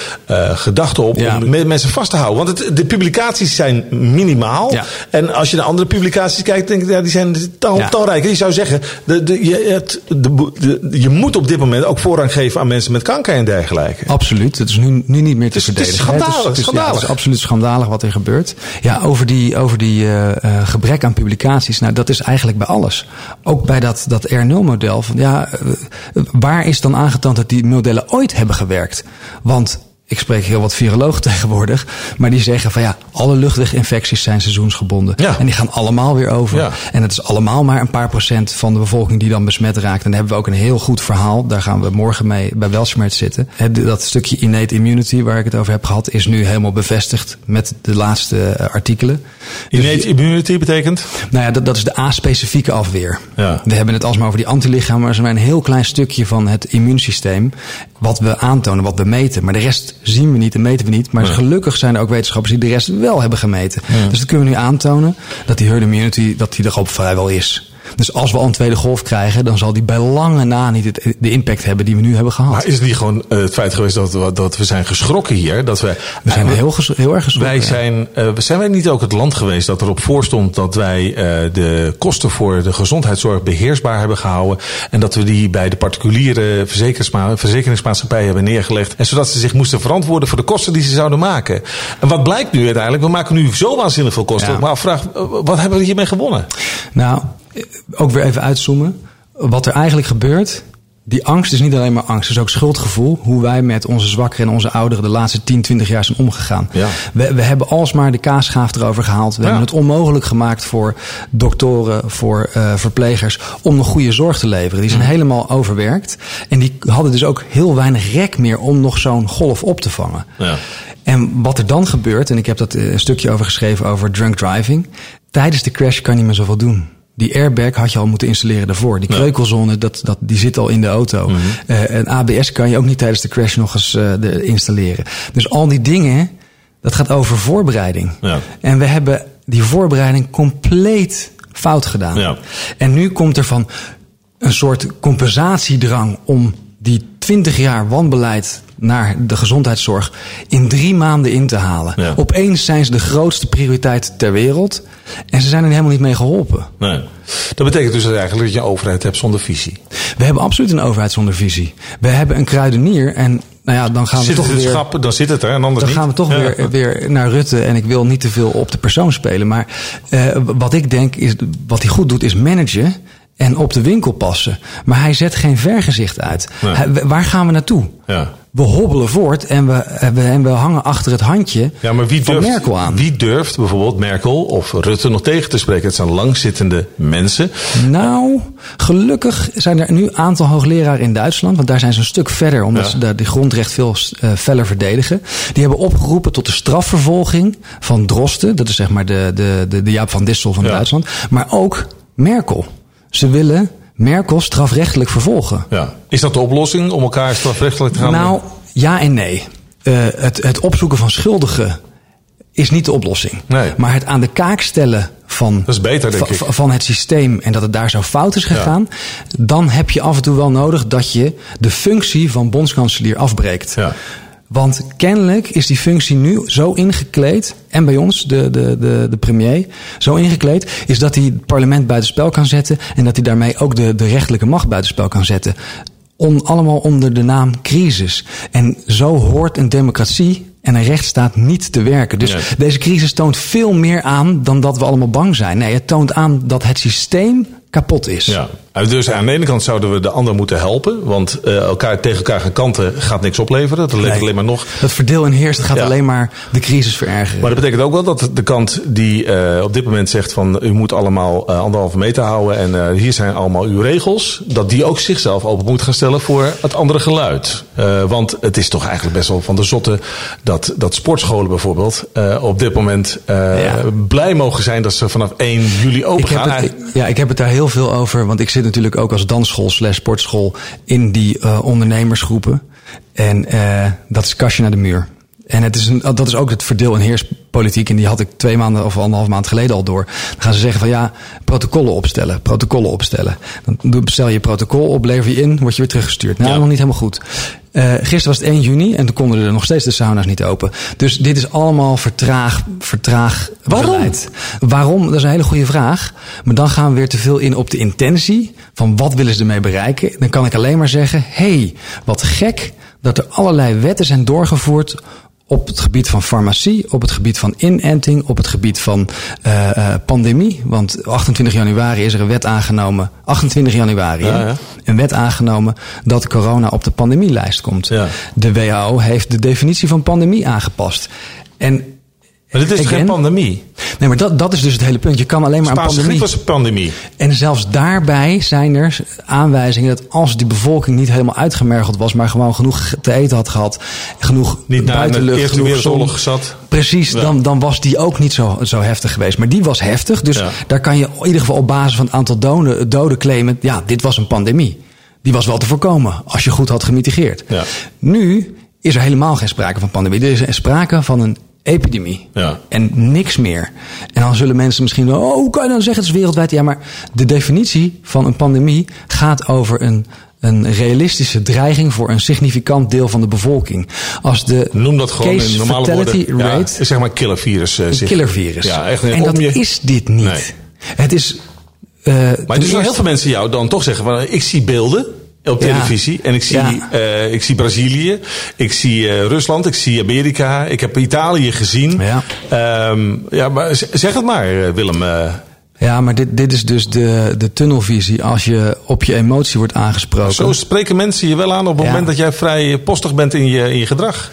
gedachten op ja. om mensen vast te houden? Want het, de publicaties zijn minimaal. Ja. En als je naar andere publicaties kijkt, denk ik, ja, die zijn tal, talrijk. Je zou zeggen, de, de, je, het, de, de, je moet op dit moment ook voorrang geven aan mensen met kanker en dergelijke. Absoluut. Het is nu, nu niet meer te verdedigen. Het is schandalig. Het is, schandalig. Ja, het is absoluut schandalig wat er gebeurt. Ja, over die, over die uh, gebrek aan publicaties. Nou, dat is eigenlijk bij alles. Ook bij dat, dat R0-model. Van, ja, uh, waar is dan aangetoond dat die modellen ooit hebben gewerkt? Want ik spreek heel wat virologen tegenwoordig. Maar die zeggen van ja, alle luchtweginfecties zijn seizoensgebonden. Ja. En die gaan allemaal weer over. Ja. En het is allemaal maar een paar procent van de bevolking die dan besmet raakt. En dan hebben we ook een heel goed verhaal. Daar gaan we morgen mee bij Weltschmerz zitten. Dat stukje innate immunity waar ik het over heb gehad, is nu helemaal bevestigd met de laatste eh, artikelen. Dus Innate immunity betekent? nou ja, dat, dat is de A-specifieke afweer. Ja. We hebben het alsmaar over die antilichamen, maar ze zijn een heel klein stukje van het immuunsysteem. Wat we aantonen, wat we meten. Maar de rest zien we niet en meten we niet. Maar Ja. gelukkig zijn er ook wetenschappers die de rest wel hebben gemeten. Dus dat kunnen we nu aantonen, dat die herd immunity dat die er al vrijwel is. Dus als we al een tweede golf krijgen, dan zal die bij lange na niet het, de impact hebben die we nu hebben gehad. Maar is het niet gewoon eh, het feit geweest dat, we- dat we zijn geschrokken hier? Dat we, we zijn heel, ges- heel erg geschrokken. Wij zijn, eh, zijn wij niet ook het land geweest dat erop voorstond dat wij eh, de kosten voor de gezondheidszorg beheersbaar hebben gehouden. En dat we die bij de particuliere verzekeringsma- verzekeringsmaatschappij hebben neergelegd. En zodat ze zich moesten verantwoorden voor de kosten die ze zouden maken. En wat blijkt nu uiteindelijk? We maken nu zo waanzinnig veel kosten. Ja. Maar afvraag, eh, wat hebben we hiermee gewonnen? Nou, eh, ook weer even uitzoomen. Wat er eigenlijk gebeurt. Die angst is niet alleen maar angst, het is ook schuldgevoel. Hoe wij met onze zwakkeren en onze ouderen de laatste 10, 20 jaar zijn omgegaan. Ja. We, we hebben alsmaar de kaasschaaf erover gehaald. We Ja. hebben het onmogelijk gemaakt voor doktoren, voor eh, verplegers. om nog goede zorg te leveren. Die zijn helemaal overwerkt. En die hadden dus ook heel weinig rek meer om nog zo'n golf op te vangen. Ja. En wat er dan gebeurt, en ik heb dat eh, een stukje over geschreven over drunk driving. Tijdens de crash kan je niet meer zoveel doen. Die airbag had je al moeten installeren daarvoor. Die kreukelzone, dat, dat, die zit al in de auto. Eh, een ABS kan je ook niet tijdens de crash nog eens eh, de, installeren. Dus al die dingen, dat gaat over voorbereiding. Ja. En we hebben die voorbereiding compleet fout gedaan. Ja. En nu komt er van een soort compensatiedrang om die 20 jaar wanbeleid naar de gezondheidszorg in drie maanden in te halen. Ja. Opeens zijn ze de grootste prioriteit ter wereld en ze zijn er helemaal niet mee geholpen. Nee. Dat betekent dus eigenlijk dat je een overheid hebt zonder visie. We hebben absoluut een overheid zonder visie. We hebben een kruidenier en nou ja, dan gaan we Zit toch het weer... schap, dan zit het er en anders Dan gaan we toch Ja. weer, weer naar Rutte. En ik wil niet te veel op de persoon spelen. Maar eh, wat ik denk, is, wat hij goed doet, is managen. En op de winkel passen. Maar hij zet geen vergezicht uit. Nee. Hij- w- waar gaan we naartoe? Ja. We hobbelen voort en we, en we, en we hangen achter het handje Ja, maar wie van durft, Merkel aan. wie durft bijvoorbeeld Merkel of Rutte nog tegen te spreken? Het zijn langzittende mensen. Nou, gelukkig zijn er nu een aantal hoogleraren in Duitsland. Want daar zijn ze een stuk verder, omdat Ja. ze daar de grondrecht veel eh, feller verdedigen. Die hebben opgeroepen tot de strafvervolging van Drosten. Dat is zeg maar de, de, de, de Jaap van Dissel van Ja. Duitsland. Maar ook Merkel. Ze willen Merkel strafrechtelijk vervolgen. Ja. Is dat de oplossing om elkaar strafrechtelijk te gaan Nou, ja en nee. Eh, het, het opzoeken van schuldigen is niet de oplossing. Nee. Maar het aan de kaak stellen van, Dat is beter, denk van, ik. van het systeem en dat het daar zo fout is gegaan, dan heb je af en toe wel nodig dat je de functie van bondskanselier afbreekt. Ja. Want kennelijk is die functie nu zo ingekleed, en bij ons, de, de, de, de premier, zo ingekleed, is dat hij het parlement buitenspel kan zetten en dat hij daarmee ook de, de rechtelijke macht buitenspel kan zetten. On, allemaal onder de naam crisis. En zo hoort een democratie en een rechtsstaat niet te werken. Dus Nee. deze crisis toont veel meer aan dan dat we allemaal bang zijn. Nee, het toont aan dat het systeem kapot is. Ja. Dus aan de ene kant zouden we de ander moeten helpen. Want eh, elkaar, tegen elkaar gaan kanten gaat niks opleveren. Dat levert Nee. alleen maar nog Dat verdeel en heerst gaat Ja. alleen maar de crisis verergeren. Maar dat betekent ook wel dat de kant die eh, op dit moment zegt van u moet allemaal eh, anderhalve meter houden en hier zijn allemaal uw regels, dat die ook zichzelf open moet gaan stellen voor het andere geluid. Want het is toch eigenlijk best wel van de zotte dat, dat sportscholen bijvoorbeeld op dit moment Ja. blij mogen zijn dat ze vanaf 1 juli open Ik heb, gaan. het, ja, ik heb het daar heel veel over, want ik zit natuurlijk ook als dansschool slash sportschool in die eh, ondernemersgroepen. En eh, dat is kastje naar de muur. En het is een, dat is ook het verdeel- en heerspolitiek. En die had ik twee maanden of anderhalf maand geleden al door. Dan gaan ze zeggen van ja, protocollen opstellen, protocollen opstellen. Dan bestel je protocol op, lever je in, word je weer teruggestuurd. Nou, Ja. nog niet helemaal goed. Eh gisteren was het 1 juni en toen konden er nog steeds de sauna's niet open. Dus dit is allemaal vertraag, vertraag Waarom? beleid. Waarom? Dat is een hele goede vraag. Maar dan gaan we weer te veel in op de intentie van wat willen ze ermee bereiken. Dan kan ik alleen maar zeggen, hé, hey, wat gek dat er allerlei wetten zijn doorgevoerd op het gebied van farmacie, op het gebied van inenting, op het gebied van uh, uh, pandemie. Want 28 januari is er een wet aangenomen. 28 januari. Ja, ja. Een wet aangenomen dat corona op de pandemielijst komt. Ja. De WHO heeft de definitie van pandemie aangepast. En maar dit is geen pandemie? Nee, maar dat, dat is dus het hele punt. Je kan alleen maar Spaanse een pandemie... was een pandemie. En zelfs daarbij zijn er aanwijzingen dat als die bevolking niet helemaal uitgemergeld was, maar gewoon genoeg te eten had gehad, genoeg niet buitenlucht, de Eerste Wereldoorlog zat. Precies, ja. dan, dan was die ook niet zo, zo heftig geweest. Maar die was heftig, dus ja. daar kan je in ieder geval op basis van het aantal doden, doden claimen, ja, dit was een pandemie. Die was wel te voorkomen als je goed had gemitigeerd. Ja. Nu is er helemaal geen sprake van pandemie. Er is sprake van een epidemie. Ja. En niks meer. En dan zullen mensen misschien, oh, hoe kan je dan zeggen het is wereldwijd? Ja, maar de definitie van een pandemie gaat over een, een realistische dreiging voor een significant deel van de bevolking. Als de Noem dat gewoon in normale fatality woorden. rate, Ja, zeg maar killervirus. Uh, een killervirus. Ja, echt, en dat je... is dit niet. Nee. Het is. Uh, maar dus heel veel mensen jou dan toch zeggen: van, ik zie beelden op televisie. En ik zie, uh, ik zie Brazilië, ik zie uh, Rusland, ik zie Amerika, ik heb Italië gezien. Ja, um, ja maar zeg het maar, Willem. Uh, ja, maar dit, dit is dus de, de tunnelvisie als je op je emotie wordt aangesproken. Zo spreken mensen je wel aan op het moment dat jij vrij postig bent in je, in je gedrag.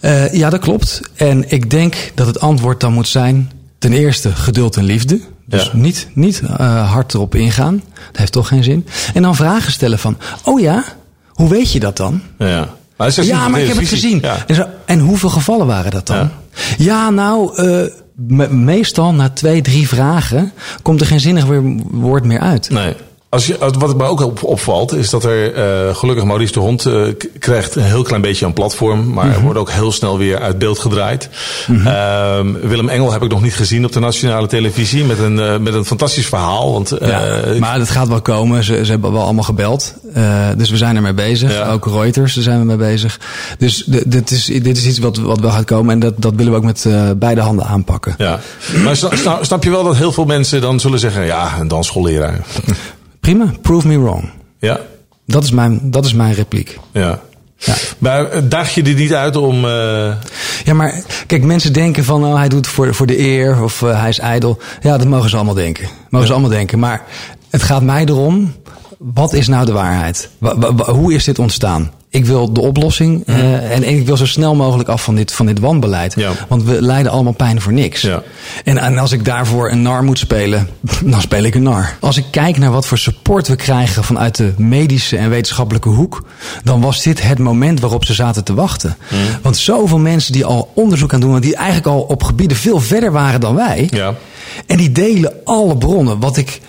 Uh, ja, dat klopt. En ik denk dat het antwoord dan moet zijn: ten eerste geduld en liefde. Dus Ja. niet, niet uh, hard erop ingaan. Dat heeft toch geen zin. En dan vragen stellen van: Oh ja, hoe weet je dat dan? Ja. Maar, Ja, maar ik heb het gezien. Ja. En, zo, en hoeveel gevallen waren dat dan? Ja. Ja, nou, uh, me meestal na twee, drie vragen komt er geen zinnig woord meer uit. Nee. Als je, wat me ook op, opvalt, is dat er uh, gelukkig Maurice de Hond uh, krijgt een heel klein beetje een platform. Maar Mhm. er wordt ook heel snel weer uit beeld gedraaid. Mm -hmm. Willem Engel heb ik nog niet gezien op de nationale televisie. Met een, uh, met een fantastisch verhaal. Want, ja, maar dat gaat wel komen. Ze, ze hebben wel allemaal gebeld. Dus we zijn ermee bezig. Ja. Ook Reuters, daar zijn we mee bezig. Dus dit is, dit is iets wat, wat wel gaat komen. En dat, dat willen we ook met beide handen aanpakken. Ja. Maar snap, snap je wel dat heel veel mensen dan zullen zeggen... ja, een dansschoolleraar. Prima, prove me wrong. Ja. Dat is mijn, dat is mijn repliek. Ja. Ja. Maar daag je er niet uit om. Uh... Ja, maar kijk, mensen denken van oh, hij doet het voor, voor de eer of uh, hij is ijdel. Ja, dat mogen ze allemaal denken. Mogen ja. ze allemaal denken. Maar het gaat mij erom, wat is nou de waarheid? W hoe is dit ontstaan? Ik wil de oplossing mm. uh, en, en, ik wil zo snel mogelijk af van dit, van dit wanbeleid. Ja. Want we lijden allemaal pijn voor niks. Ja. En, en als ik daarvoor een nar moet spelen, dan speel ik een nar. Als ik kijk naar wat voor support we krijgen vanuit de medische en wetenschappelijke hoek, dan was dit het moment waarop ze zaten te wachten. Mm. Want zoveel mensen die al onderzoek aan doen, want die eigenlijk al op gebieden veel verder waren dan wij. Ja. En die delen alle bronnen. Wat ik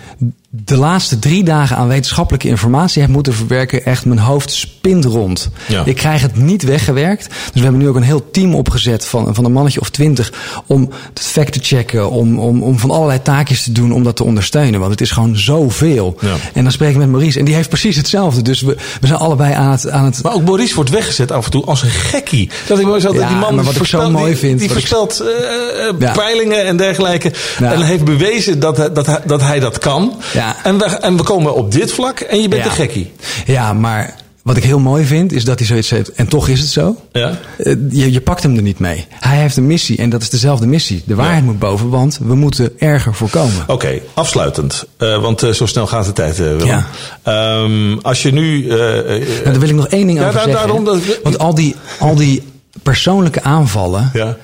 de laatste drie dagen aan wetenschappelijke informatie heb moeten verwerken, echt mijn hoofd spint rond. Ja. Ik krijg het niet weggewerkt. Dus we hebben nu ook een heel team opgezet van, van een mannetje of twintig om het fact te checken, om, om, om van allerlei taakjes te doen om dat te ondersteunen. Want het is gewoon zoveel. Ja. En dan spreek ik met Maurice en die heeft precies hetzelfde. Dus we, we zijn allebei aan het, aan het. Maar ook Maurice wordt weggezet af en toe als een gekkie. Dat ik altijd Ja, die man maar wat ik zo mooi die, vind, Die ik- voorspelt eh, eh, peilingen en dergelijke. En heeft bewezen dat, dat, dat hij dat kan. Ja. En, we, en we komen op dit vlak en je bent Ja. een gekkie. Ja, maar wat ik heel mooi vind is dat hij zoiets heeft. En toch is het zo. Ja. Eh, Je, je pakt hem er niet mee. Hij heeft een missie en dat is dezelfde missie. De waarheid Ja. moet boven, want we moeten erger voorkomen. Oké, afsluitend. Eh, want eh, zo snel gaat de tijd, Willem. Ja. Ehm, als je nu... Nou, daar wil ik nog één ding Ja, over daar- zeggen. daarom dat- Want al die, al die persoonlijke aanvallen, ja.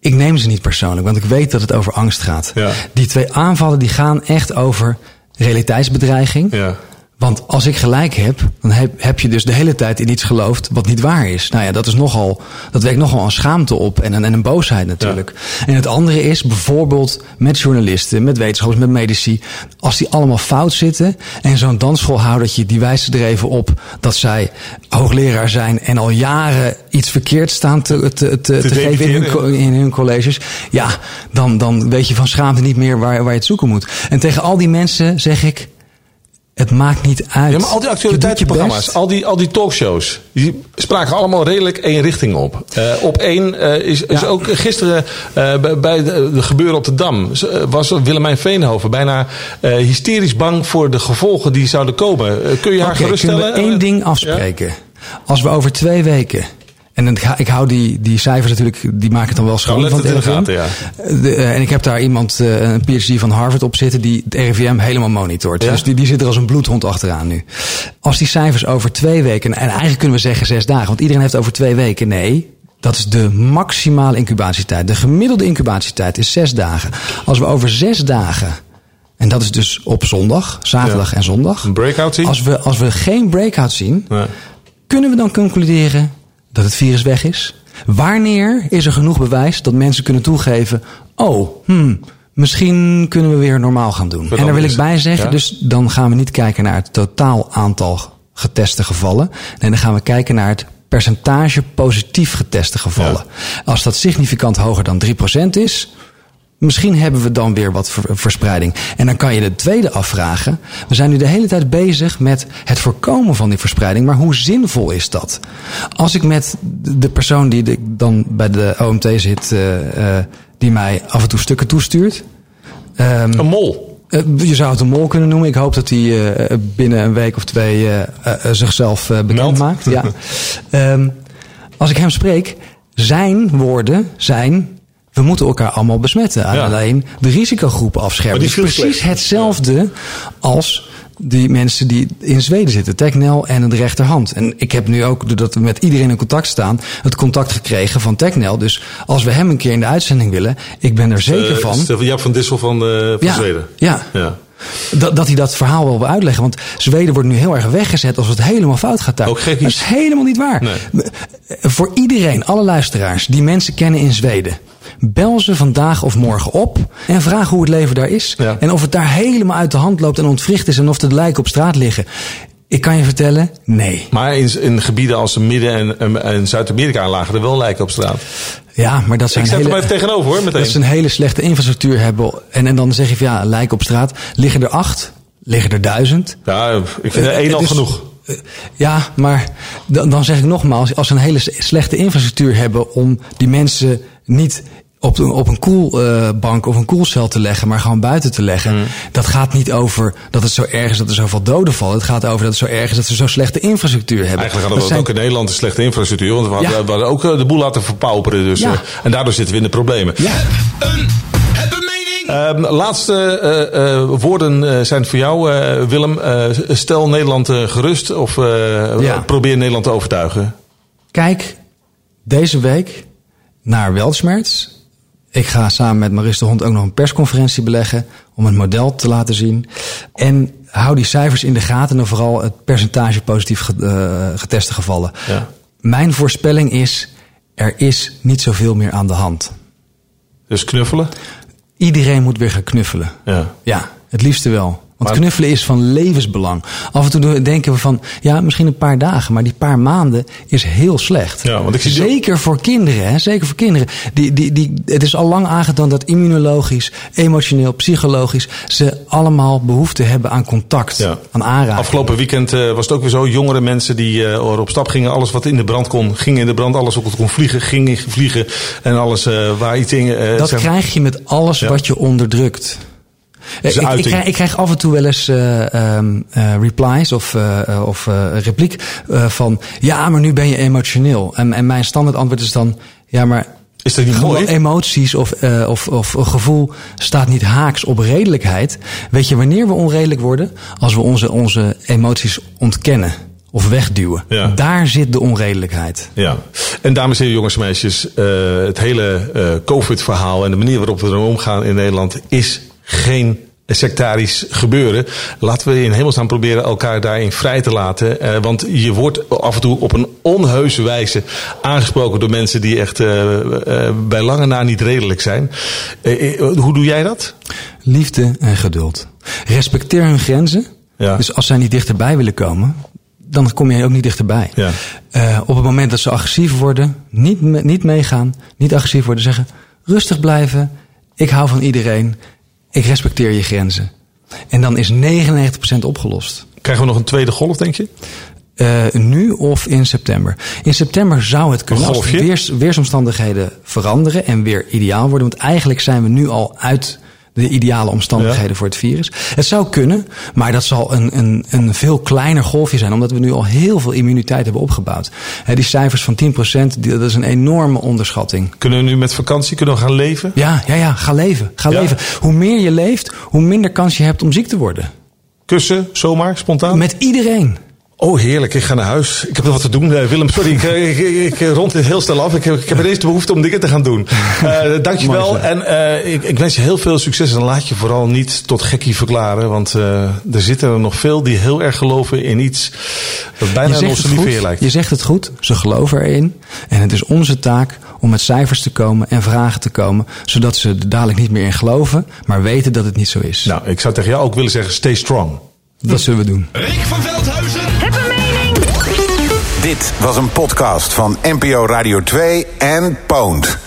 ik neem ze niet persoonlijk, want ik weet dat het over angst gaat. Ja. Die twee aanvallen die gaan echt over realiteitsbedreiging. Ja. Want als ik gelijk heb, dan heb, heb je dus de hele tijd in iets geloofd wat niet waar is. Nou ja, dat is nogal, dat wekt nogal een schaamte op en een, en een boosheid natuurlijk. En het andere is bijvoorbeeld met journalisten, met wetenschappers, met medici. Als die allemaal fout zitten en zo'n dansschoolhoudertje die wijst er even op dat zij hoogleraar zijn en al jaren iets verkeerd staan te, te, te, te geven in hun, in hun colleges. Ja, dan, dan weet je van schaamte niet meer waar, waar je het zoeken moet. En tegen al die mensen zeg ik, het maakt niet uit. Ja, maar al die actualiteitsprogramma's, al die, al die talkshows, die spraken allemaal redelijk één richting op. Eh, op één eh, is, ook gisteren eh, bij- de, de gebeuren op de Dam, was Willemijn Veenhoven bijna hysterisch bang voor de gevolgen die zouden komen. Kun je haar geruststellen? kunnen we één ding ja? afspreken? Als we over twee weken, en dan, ik hou die, die cijfers natuurlijk, die maken het dan wel schoon. Van het de RIVM. gaten, ja. De, eh, en ik heb daar iemand, eh, een PhD van Harvard op zitten, die het RIVM helemaal monitort. Ja. Dus die, die zit er als een bloedhond achteraan nu. Als die cijfers over twee weken, en eigenlijk kunnen we zeggen zes dagen, want iedereen heeft over twee weken. Nee, dat is de maximale incubatietijd. De gemiddelde incubatietijd is zes dagen. Als we over zes dagen, en dat is dus op zondag, zaterdag Ja. en zondag. Een breakout zien? Als we, als we geen breakout zien, Nee. kunnen we dan concluderen dat het virus weg is? Wanneer is er genoeg bewijs dat mensen kunnen toegeven: oh, hmm, misschien kunnen we weer normaal gaan doen? En daar wil ik bij zeggen, ja? dus dan gaan we niet kijken naar het totaal aantal geteste gevallen. Nee, dan gaan we kijken naar het percentage positief geteste gevallen. Als dat significant hoger dan 3% is, Misschien hebben we dan weer wat ver- verspreiding. En dan kan je de tweede afvragen. We zijn nu de hele tijd bezig met het voorkomen van die verspreiding. Maar hoe zinvol is dat? Als ik met de persoon die dan bij de OMT zit, eh, eh, die mij af en toe stukken toestuurt. ehm, Een mol. eh, je zou het een mol kunnen noemen. Ik hoop dat hij binnen een week of twee zichzelf bekend maakt. Ja. Ehm, als ik hem spreek, zijn woorden zijn. We moeten elkaar allemaal besmetten. Alleen de risicogroepen afschermen. Die Dus precies slecht. hetzelfde als die mensen die in Zweden zitten. Technel en de rechterhand. En ik heb nu ook, doordat we met iedereen in contact staan... het contact gekregen van Technel. Dus als we hem een keer in de uitzending willen... ik ben er zeker Eh, van... Stefan Jaap van Dissel van, eh van Ja, Zweden. ja. ja. Dat, dat hij dat verhaal wel wil uitleggen. Want Zweden wordt nu heel erg weggezet als het helemaal fout gaat daar. Ook gek dat is helemaal niet waar. Nee. Voor iedereen, alle luisteraars die mensen kennen in Zweden. Bel ze vandaag of morgen op en vraag hoe het leven daar is. Ja. En of het daar helemaal uit de hand loopt en ontwricht is en of de lijken op straat liggen. Ik kan je vertellen, nee. Maar in, in gebieden als Midden- en, en, Zuid-Amerika lagen er wel lijken op straat. Ja, maar dat zijn Ik zet hele, hem even tegenover hoor, meteen. dat ze een hele slechte infrastructuur hebben. En, en dan zeg je van ja, lijken op straat. Liggen er acht? Liggen er duizend? Ja, ik vind er Eh, één het al genoeg. eh, Ja, maar dan, dan zeg ik nogmaals, als ze een hele slechte infrastructuur hebben om die mensen niet op, een- op een koelbank of een koelcel te leggen, maar gewoon buiten te leggen. Mm. Dat gaat niet over dat het zo erg is dat er zoveel doden vallen. Het gaat over dat het zo erg is dat ze zo slechte infrastructuur hebben. Eigenlijk hadden Dat we zijn- ook in Nederland een slechte infrastructuur. Want we hadden, Ja. we hadden ook eh, de boel laten verpauperen. Dus, Ja. eh, en daardoor zitten we in de problemen. Ja. Een, heb een mening! Ehm, laatste eh, eh, woorden eh, zijn voor jou, eh, Willem. Eh, stel Nederland eh, gerust of eh, Ja. probeer Nederland te overtuigen. Kijk deze week naar Weltschmerz. Ik ga samen met Maris de Hond ook nog een persconferentie beleggen om het model te laten zien. En hou die cijfers in de gaten en vooral het percentage positief eh, geteste gevallen. Ja. Mijn voorspelling is, er is niet zoveel meer aan de hand. Dus knuffelen. Iedereen moet weer gaan knuffelen. Ja. Ja, het liefste wel. Want knuffelen is van levensbelang. Af en toe denken we van, ja, misschien een paar dagen, maar die paar maanden is heel slecht. Ja, want ik zie- Zeker voor kinderen, hè? Zeker voor kinderen. Die, die, die, het is al lang aangetoond dat immunologisch, emotioneel, psychologisch, ze allemaal behoefte hebben aan contact, Ja. aan aanraking. Afgelopen weekend eh, was het ook weer zo. Jongere mensen die eh, op stap gingen. Alles wat in de brand kon, ging in de brand. Alles wat kon vliegen, ging in vliegen. En alles eh, waar iets in... Dat zeg- krijg je met alles Ja. wat je onderdrukt. Eh, is een ik, krijg, ik krijg af en toe wel eens eh, ehm, eh, replies of, eh, eh, of eh, repliek eh, van... ja, maar nu ben je emotioneel. En, en mijn standaard antwoord is dan... ja, maar Is dat niet mooi? emoties of, eh, of, of gevoel staat niet haaks op redelijkheid. Weet je wanneer we onredelijk worden? Als we onze, onze emoties ontkennen of wegduwen. Ja. Daar zit de onredelijkheid. Ja, en dames en heren, jongens en meisjes, eh, het hele eh, COVID-verhaal en de manier waarop we ermee omgaan in Nederland is geen sectarisch gebeuren. Laten we in hemelsnaam proberen elkaar daarin vrij te laten. eh, want je wordt af en toe op een onheuse wijze aangesproken door mensen die echt eh, eh, bij lange na niet redelijk zijn. Eh, hoe doe jij dat? Liefde en geduld. Respecteer hun grenzen. Ja. Dus als zij niet dichterbij willen komen, dan kom je ook niet dichterbij. Ja. Op het moment dat ze agressief worden, niet, niet meegaan, niet agressief worden, zeggen rustig blijven. Ik hou van iedereen. Ik respecteer je grenzen. En dan is 99% opgelost. Krijgen we nog een tweede golf, denk je? Eh, nu of in september. In september zou het kunnen als weers, weersomstandigheden veranderen en weer ideaal worden. Want eigenlijk zijn we nu al uit de ideale omstandigheden voor het virus. Het zou kunnen, maar dat zal een, een, een veel kleiner golfje zijn, omdat we nu al heel veel immuniteit hebben opgebouwd. die cijfers van 10%, dat is een enorme onderschatting. Kunnen we nu met vakantie kunnen we gaan leven? Ja, ja, ja, ga leven. Ga leven. Hoe meer je leeft, hoe minder kans je hebt om ziek te worden. Kussen, zomaar, spontaan? Met iedereen. Oh, heerlijk. Ik ga naar huis. Ik heb nog wat te doen. Uh, Willem, sorry. Ik, ik, ik, rond het heel snel af. Ik, ik heb ineens de behoefte om dingen te gaan doen. Uh, dankjewel. en uh, ik, ik, wens je heel veel succes. En laat je vooral niet tot gekkie verklaren. Want er zitten er nog veel die heel erg geloven in iets dat bijna een onze lijkt. Je zegt het goed. Ze geloven erin. En het is onze taak om met cijfers te komen en vragen te komen. Zodat ze er dadelijk niet meer in geloven. Maar weten dat het niet zo is. Nou, ik zou tegen jou ook willen zeggen, stay strong. Dat zullen we doen. Rick van Veldhuizen. Heb een mening. Dit was een podcast van NPO Radio 2 en Pound.